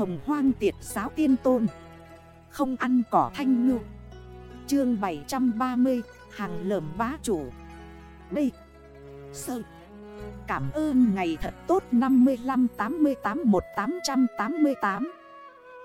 hồng hoang tiệt giáo tiên tôn. Không ăn cỏ thanh ngư. Chương 730 Hàng lởm bá chủ. Đây Sơ. Cảm ơn ngày thật tốt 55 88 1888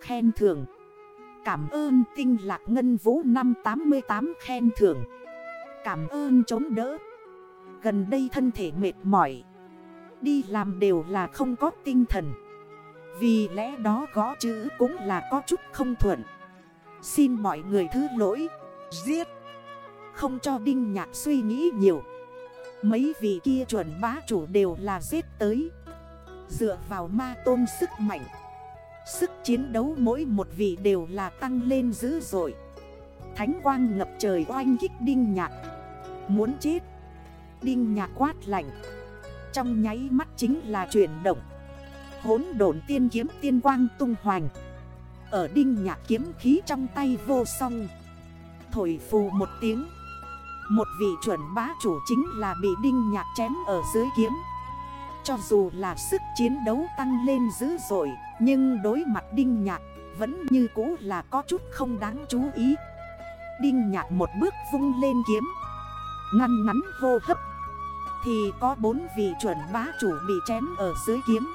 Khen thưởng. Cảm ơn tinh lạc ngân vũ năm 88 khen thưởng. Cảm ơn chống đỡ. Gần đây thân thể mệt mỏi. Đi làm đều là không có tinh thần. Vì lẽ đó gõ chữ cũng là có chút không thuận. Xin mọi người thứ lỗi. Giết. Không cho Đinh Nhạc suy nghĩ nhiều. Mấy vị kia chuẩn bá chủ đều là giết tới. Dựa vào ma tôn sức mạnh. Sức chiến đấu mỗi một vị đều là tăng lên dữ dội. Thánh quang ngập trời oanh kích Đinh Nhạc. Muốn chết. Đinh Nhạc quát lạnh. Trong nháy mắt chính là chuyển động. Hốn độn tiên kiếm tiên quang tung hoành. Ở Đinh Nhạc kiếm khí trong tay vô song. Thổi phù một tiếng. Một vị chuẩn bá chủ chính là bị Đinh Nhạc chém ở dưới kiếm. Cho dù là sức chiến đấu tăng lên dữ dội, Nhưng đối mặt Đinh Nhạc, vẫn như cũ là có chút không đáng chú ý. Đinh Nhạc một bước vung lên kiếm. Ngăn ngắn hô hấp. Thì có bốn vị chuẩn bá chủ bị chém ở dưới kiếm.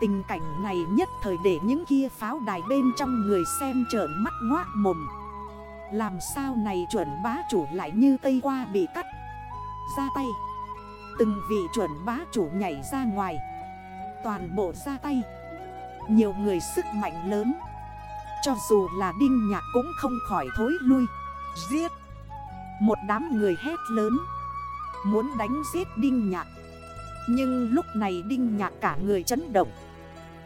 Tình cảnh này nhất thời để những kia pháo đài bên trong người xem trợn mắt ngoác mồm. Làm sao này chuẩn bá chủ lại như tây qua bị cắt? Ra tay. Từng vị chuẩn bá chủ nhảy ra ngoài. Toàn bộ ra tay. Nhiều người sức mạnh lớn. Cho dù là đinh nhạc cũng không khỏi thối lui. Giết. Một đám người hét lớn. Muốn đánh giết đinh nhạc. Nhưng lúc này đinh nhạc cả người chấn động.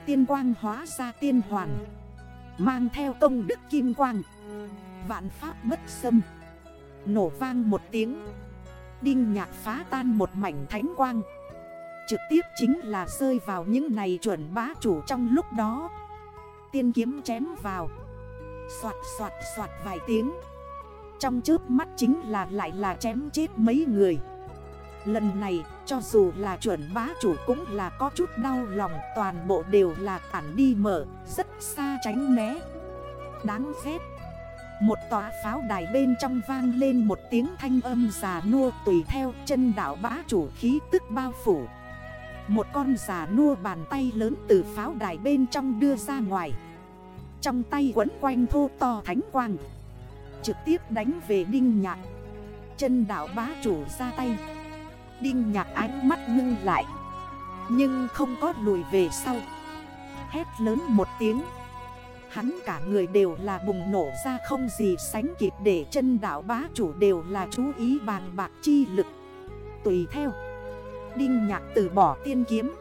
Tiên quang hóa ra tiên hoàn, Mang theo công đức kim quang, Vạn pháp bất xâm. Nổ vang một tiếng, Đinh nhạc phá tan một mảnh thánh quang. Trực tiếp chính là rơi vào những này chuẩn bá chủ trong lúc đó. Tiên kiếm chém vào, Xoạt xoạt xoạt vài tiếng. Trong trước mắt chính là lại là chém chết mấy người. Lần này, cho dù là chuẩn bá chủ cũng là có chút đau lòng, Toàn bộ đều là tản đi mở, Rất xa tránh né. Đáng ghét. Một tòa pháo đài bên trong vang lên một tiếng thanh âm già nua Tùy theo chân đảo bá chủ khí tức bao phủ. Một con già nua bàn tay lớn từ pháo đài bên trong đưa ra ngoài. Trong tay quấn quanh thô to thánh quang. Trực tiếp đánh về đinh nhạc. Chân đảo bá chủ ra tay. Đinh nhạc ánh mắt ngưng lại. Nhưng không có lùi về sau. Hét lớn một tiếng. Hắn cả người đều là bùng nổ ra không gì sánh kịp Để chân đảo bá chủ đều là chú ý bàn bạc chi lực. Tùy theo. Đinh nhạc từ bỏ tiên kiếm.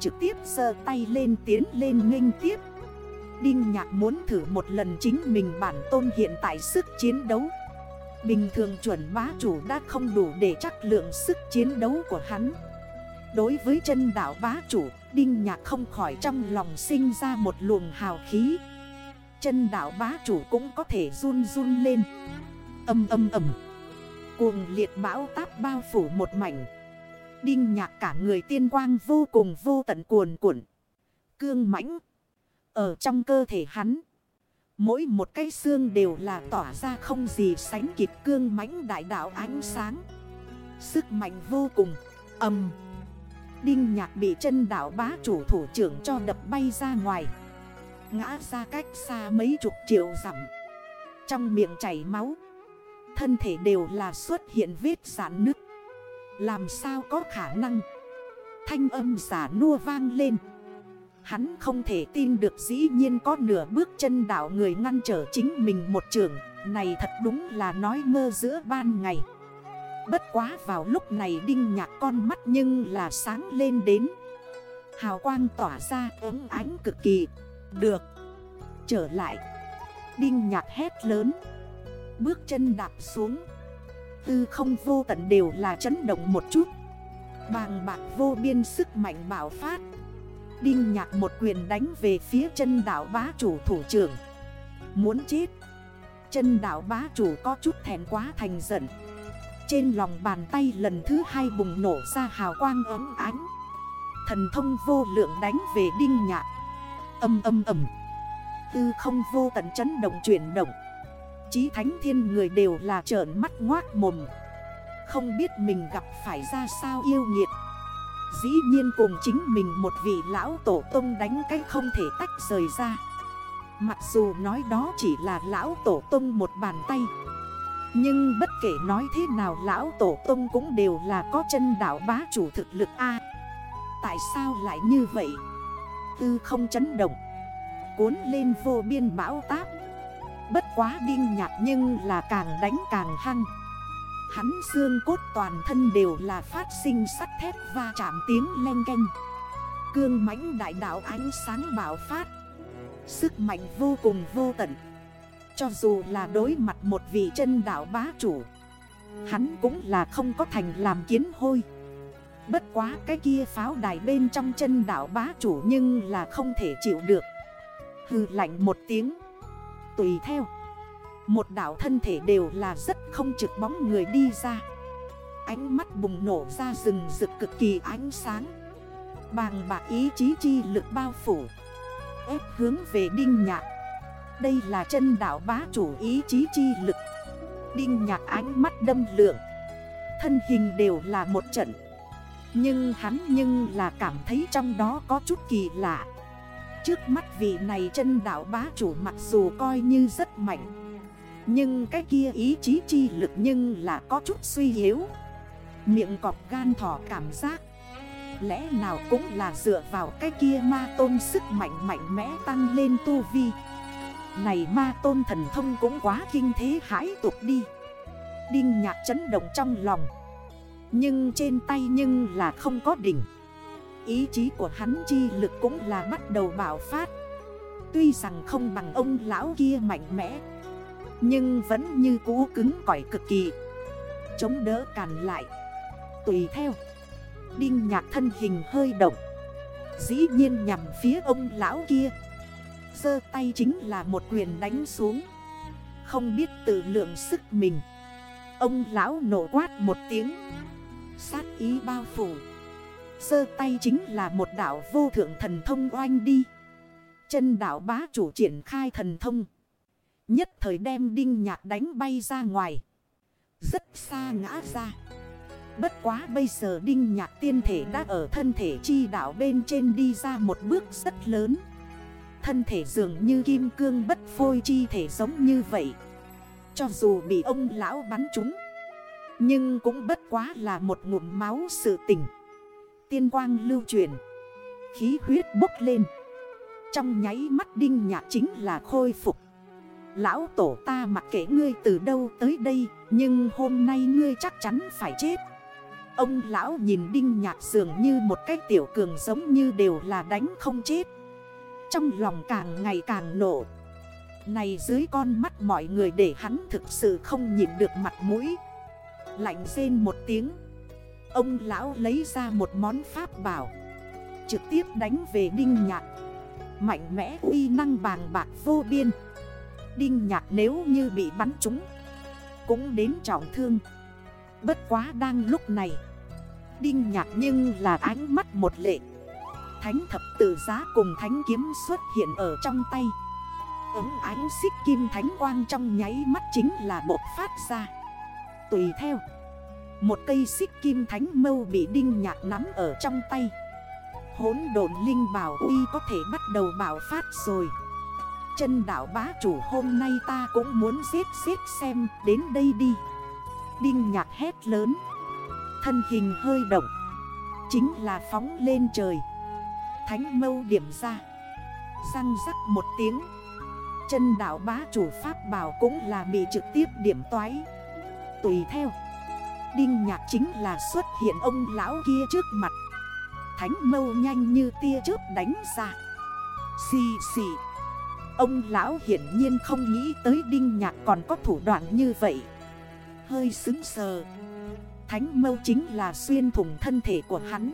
Trực tiếp sơ tay lên tiến lên nghênh tiếp. Đinh nhạc muốn thử một lần chính mình bản tôn hiện tại sức chiến đấu. Bình thường chuẩn bá chủ đã không đủ để chắc lượng sức chiến đấu của hắn. Đối với chân đảo bá chủ, Đinh nhạc không khỏi trong lòng sinh ra một luồng hào khí. Chân đảo bá chủ cũng có thể run run lên. Âm âm âm Cuồng liệt bão táp bao phủ một mảnh. Đinh nhạc cả người tiên quang vô cùng vô tận cuồn cuộn. Cương mãnh. Ở trong cơ thể hắn Mỗi một cái xương đều là tỏa ra không gì sánh kịp cương mãnh đại đạo ánh sáng. Sức mạnh vô cùng, Âm. Đinh nhạc bị chân đảo bá chủ thủ trưởng cho đập bay ra ngoài. Ngã ra cách xa mấy chục triệu dặm. Trong miệng chảy máu, Thân thể đều là xuất hiện vết giãn nứt. Làm sao có khả năng? Thanh âm giả nua vang lên. Hắn không thể tin được dĩ nhiên có nửa bước chân đảo người ngăn trở chính mình một trường. Này thật đúng là nói mơ giữa ban ngày. Bất quá vào lúc này đinh nhạc con mắt nhưng là sáng lên đến. Hào quang tỏa ra ấm ánh cực kỳ. Được. Trở lại. Đinh nhạc hét lớn. Bước chân đạp xuống. Tư không vô tận đều là chấn động một chút. Bàng bạc vô biên sức mạnh bảo phát. Đinh nhạc một quyền đánh về phía chân đảo bá chủ thủ trưởng. Muốn chết. Chân đảo bá chủ có chút thèn quá thành giận. Trên lòng bàn tay lần thứ hai bùng nổ ra hào quang ấm ánh. Thần thông vô lượng đánh về đinh nhạc. Âm âm âm Tư không vô tận chấn động chuyển động. Chí thánh thiên người đều là trợn mắt ngoát mồm. Không biết mình gặp phải ra sao yêu nghiệt. Dĩ nhiên cùng chính mình một vị lão tổ tông đánh cách không thể tách rời ra. Mặc dù nói đó chỉ là lão tổ tông một bàn tay. Nhưng bất kể nói thế nào lão tổ tông cũng đều là có chân đảo bá chủ thực lực A. Tại sao lại như vậy? Tư không chấn động. Cuốn lên vô biên bão táp. Bất quá đinh nhạt nhưng là càng đánh càng hăng. Hắn xương cốt toàn thân đều là phát sinh sắt thép và chạm tiếng len canh Cương mãnh đại đạo ánh sáng bảo phát. Sức mạnh vô cùng vô tận. Cho dù là đối mặt một vị chân đạo bá chủ, Hắn cũng là không có thành làm kiến hôi. Bất quá cái kia pháo đài bên trong chân đảo bá chủ nhưng là không thể chịu được. Hư lạnh một tiếng. Tùy theo. Một đảo thân thể đều là rất không trực bóng người đi ra. Ánh mắt bùng nổ ra rừng rực cực kỳ ánh sáng. Bàng bạc ý chí chi lực bao phủ. Ép hướng về Đinh Nhạc. Đây là chân đảo bá chủ ý chí chi lực. Đinh Nhạc ánh mắt đâm lượng. Thân hình đều là một trận. Nhưng hắn nhưng là cảm thấy trong đó có chút kỳ lạ. Trước mắt vị này chân đảo bá chủ mặc dù coi như rất mạnh. Nhưng cái kia ý chí chi lực nhưng là có chút suy yếu. Miệng cọp gan thỏ cảm giác. Lẽ nào cũng là dựa vào cái kia ma tôn sức mạnh mạnh mẽ tăng lên tu vi. Này ma tôn thần thông cũng quá kinh thế hãi tục đi. Đinh nhạc chấn động trong lòng. Nhưng trên tay nhưng là không có đỉnh. Ý chí của hắn chi lực cũng là bắt đầu bảo phát. Tuy rằng không bằng ông lão kia mạnh mẽ nhưng vẫn như cũ cứng cỏi cực kỳ. Chống đỡ càn lại. Tùy theo. Đinh nhạc thân hình hơi động. Dĩ nhiên nhằm phía ông lão kia. Sơ tay chính là một quyền đánh xuống. Không biết tự lượng sức mình. Ông lão nổ quát một tiếng. Sát ý bao phủ. Sơ tay chính là một đảo vô thượng thần thông oanh đi. Chân đảo bá chủ triển khai thần thông. Nhất thời đem đinh nhạc đánh bay ra ngoài. Rất xa ngã ra. Bất quá bây giờ đinh nhạc tiên thể đã ở thân thể chi đảo bên trên đi ra một bước rất lớn. Thân thể dường như kim cương bất phôi chi thể giống như vậy. Cho dù bị ông lão bắn trúng, Nhưng cũng bất quá là một ngụm máu sự tình. Tiên quang lưu truyền Khí huyết bốc lên. Trong nháy mắt đinh nhạc chính là khôi phục. Lão tổ ta mặc kệ ngươi từ đâu tới đây, Nhưng hôm nay ngươi chắc chắn phải chết. Ông lão nhìn đinh nhạc dường như một cái tiểu cường giống như đều là đánh không chết. Trong lòng càng ngày càng nổ Này dưới con mắt mọi người để hắn thực sự không nhìn được mặt mũi. Lạnh rên một tiếng. Ông lão lấy ra một món pháp bảo. Trực tiếp đánh về đinh nhạc. Mạnh mẽ uy năng bàng bạc vô biên. Đinh nhạc nếu như bị bắn trúng. Cũng đến trọng thương. Bất quá đang lúc này, Đinh nhạc nhưng là ánh mắt một lệ. Thánh thập tử giá cùng thánh kiếm xuất hiện ở trong tay. Ứng ánh xích kim thánh quang trong nháy mắt chính là bột phát ra. Tùy theo, Một cây xích kim thánh mâu bị đinh nhạc nắm ở trong tay. Hốn độn linh bảo uy có thể bắt đầu bảo phát rồi. Chân đảo bá chủ hôm nay ta cũng muốn giết giết xem, đến đây đi. Đinh nhạc hét lớn. Thân hình hơi động. Chính là phóng lên trời. Thánh mâu điểm ra. Răng rắc một tiếng. Chân đảo bá chủ pháp bảo cũng là bị trực tiếp điểm toái. Tùy theo. Đinh nhạc chính là xuất hiện ông lão kia trước mặt. Thánh mâu nhanh như tia chớp đánh ra. Xì xì. Ông lão hiển nhiên không nghĩ tới đinh nhạc còn có thủ đoạn như vậy. Hơi xứng sờ. Thánh mâu chính là xuyên thủng thân thể của hắn.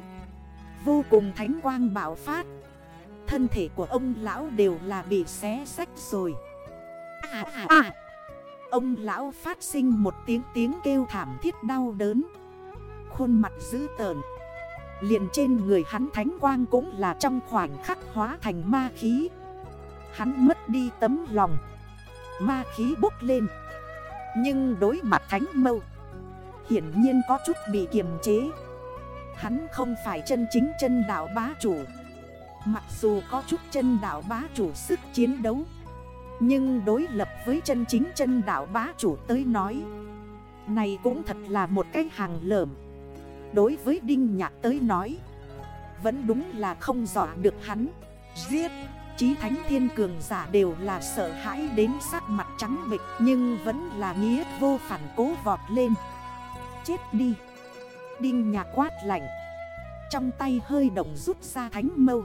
Vô cùng thánh quang bảo phát. Thân thể của ông lão đều là bị xé sách rồi. À à à. Ông lão phát sinh một tiếng tiếng kêu thảm thiết đau đớn. Khuôn mặt dữ tợn. Liền trên người hắn thánh quang cũng là trong khoảnh khắc hóa thành ma khí. Hắn mất đi tấm lòng. Ma khí bốc lên. Nhưng đối mặt thánh mâu, Hiển nhiên có chút bị kiềm chế. Hắn không phải chân chính chân đảo bá chủ. Mặc dù có chút chân đảo bá chủ sức chiến đấu, Nhưng đối lập với chân chính chân đảo bá chủ tới nói, Này cũng thật là một cái hàng lởm. Đối với Đinh Nhạc tới nói, Vẫn đúng là không dọa được hắn. Giết! Chí thánh thiên cường giả đều là sợ hãi đến sắc mặt trắng bịch Nhưng vẫn là nghĩa vô phản cố vọt lên. Chết đi. Đinh nhà quát lạnh. Trong tay hơi động rút ra thánh mâu.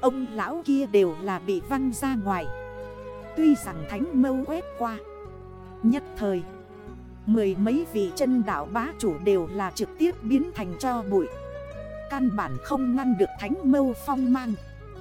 Ông lão kia đều là bị văng ra ngoài. Tuy rằng thánh mâu quét qua. Nhất thời, Mười mấy vị chân đảo bá chủ đều là trực tiếp biến thành cho bụi. Căn bản không ngăn được thánh mâu phong mang.